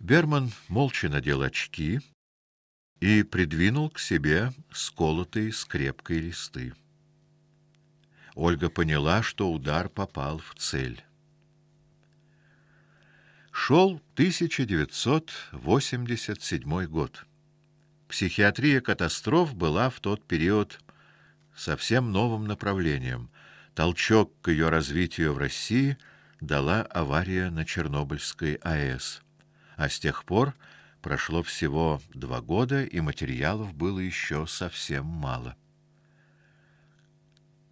Берман молча надел очки и придвинул к себе сколотые скрепкой листы. Ольга поняла, что удар попал в цель. Шел 1987 год. Психиатрия катастроф была в тот период совсем новым направлением. Толчок к ее развитию в России дала авария на Чернобыльской АЭС. А с тех пор прошло всего два года, и материалов было еще совсем мало.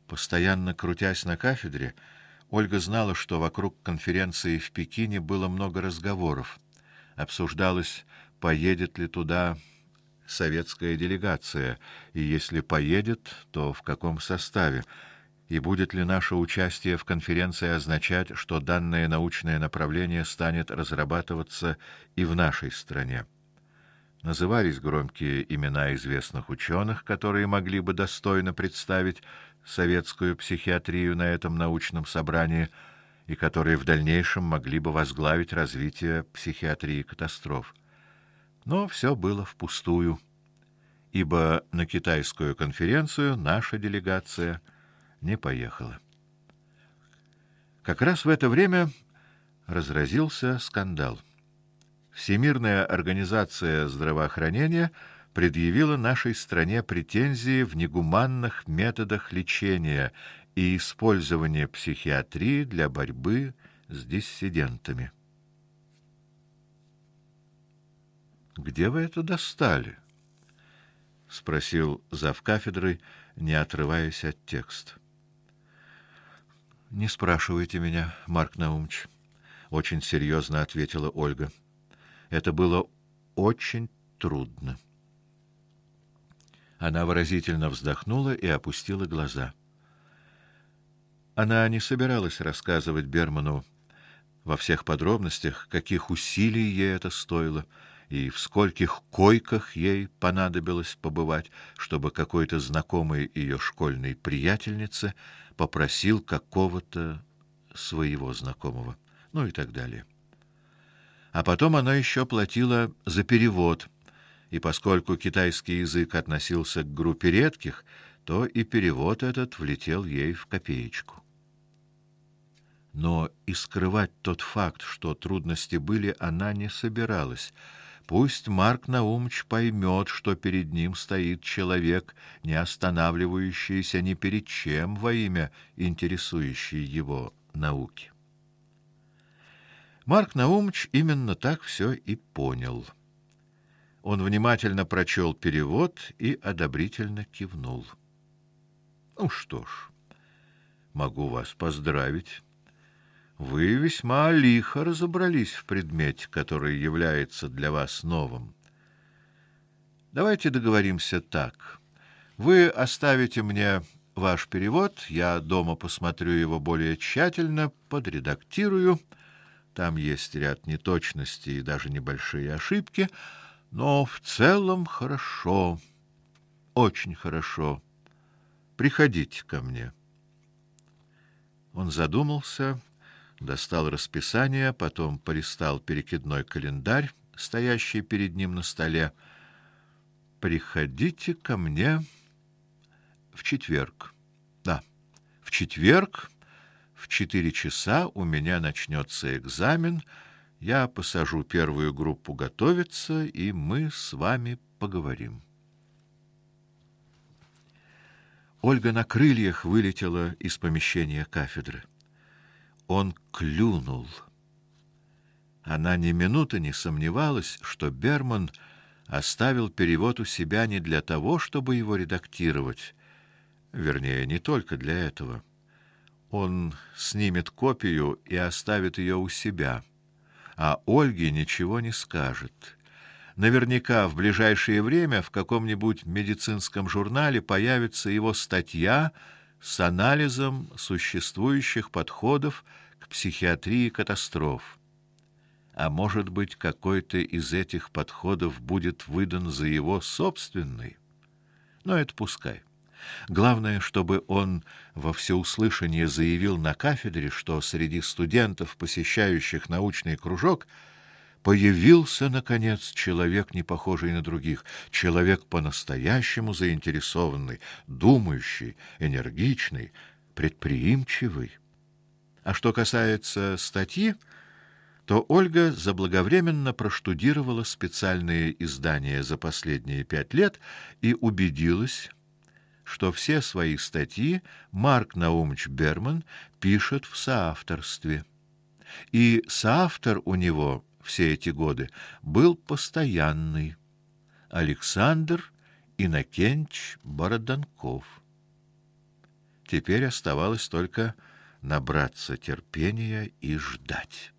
Постоянно крутясь на кафедре, Ольга знала, что вокруг конференции в Пекине было много разговоров. Обсуждалось, поедет ли туда советская делегация, и если поедет, то в каком составе, и будет ли наше участие в конференции означать, что данное научное направление станет разрабатываться и в нашей стране. Назывались громкие имена известных ученых, которые могли бы достойно представить советскую психиатрию на этом научном собрании и которые в дальнейшем могли бы возглавить развитие психиатрии катастроф. Но все было впустую, ибо на китайскую конференцию наша делегация не поехала. Как раз в это время разразился скандал. Всемирная организация здравоохранения предъявила нашей стране претензии в негуманных методах лечения и использования психиатрии для борьбы с диссидентами. Где вы это достали? спросил зав кафедры, не отрываясь от текста. Не спрашивайте меня, Марк Наумович, очень серьезно ответила Ольга. Это было очень трудно. Она выразительно вздохнула и опустила глаза. Она не собиралась рассказывать Берману во всех подробностях, каких усилий ей это стоило и в скольких койках ей понадобилось побывать, чтобы какой-то знакомый ее школьной приятельнице попросил какого-то своего знакомого, ну и так далее. А потом она еще платила за перевод и поскольку китайский язык относился к группе редких, то и перевод этот влетел ей в копеечку. Но и скрывать тот факт, что трудности были, она не собиралась. Пусть Марк Наумович поймет, что перед ним стоит человек, не останавливающийся ни перед чем во имя интересующей его науки. Марк Наумович именно так все и понял. Он внимательно прочел перевод и одобрительно кивнул. Ну что ж, могу вас поздравить. Вы весьма лихо разобрались в предмете, который является для вас новым. Давайте договоримся так. Вы оставите мне ваш перевод, я дома посмотрю его более тщательно, подредактирую. Там есть ряд неточностей и даже небольшие ошибки. Но в целом хорошо. Очень хорошо. Приходите ко мне. Он задумался, достал расписание, потом полистал перекидной календарь, стоящий перед ним на столе. Приходите ко мне в четверг. Да. В четверг в четыре часа у меня начнется экзамен я посажу первую группу готовиться, и мы с вами поговорим. Ольга на крыльях вылетела из помещения кафедры. Он клюнул. Она ни минуты не сомневалась, что Берман оставил перевод у себя не для того, чтобы его редактировать, вернее, не только для этого. Он снимет копию и оставит ее у себя а Ольге ничего не скажет. Наверняка в ближайшее время в каком-нибудь медицинском журнале появится его статья с анализом существующих подходов к психиатрии катастроф. А может быть, какой-то из этих подходов будет выдан за его собственный. Но это пускай. Главное, чтобы он во всеуслышание заявил на кафедре, что среди студентов, посещающих научный кружок, появился наконец человек, не похожий на других, человек по-настоящему заинтересованный, думающий, энергичный, предприимчивый. А что касается статьи, то Ольга заблаговременно проштудировала специальные издания за последние пять лет и убедилась, что все свои статьи Марк Наумович Берман пишет в соавторстве. И соавтор у него все эти годы был постоянный Александр Иннокентьевич Бороданков. Теперь оставалось только набраться терпения и ждать.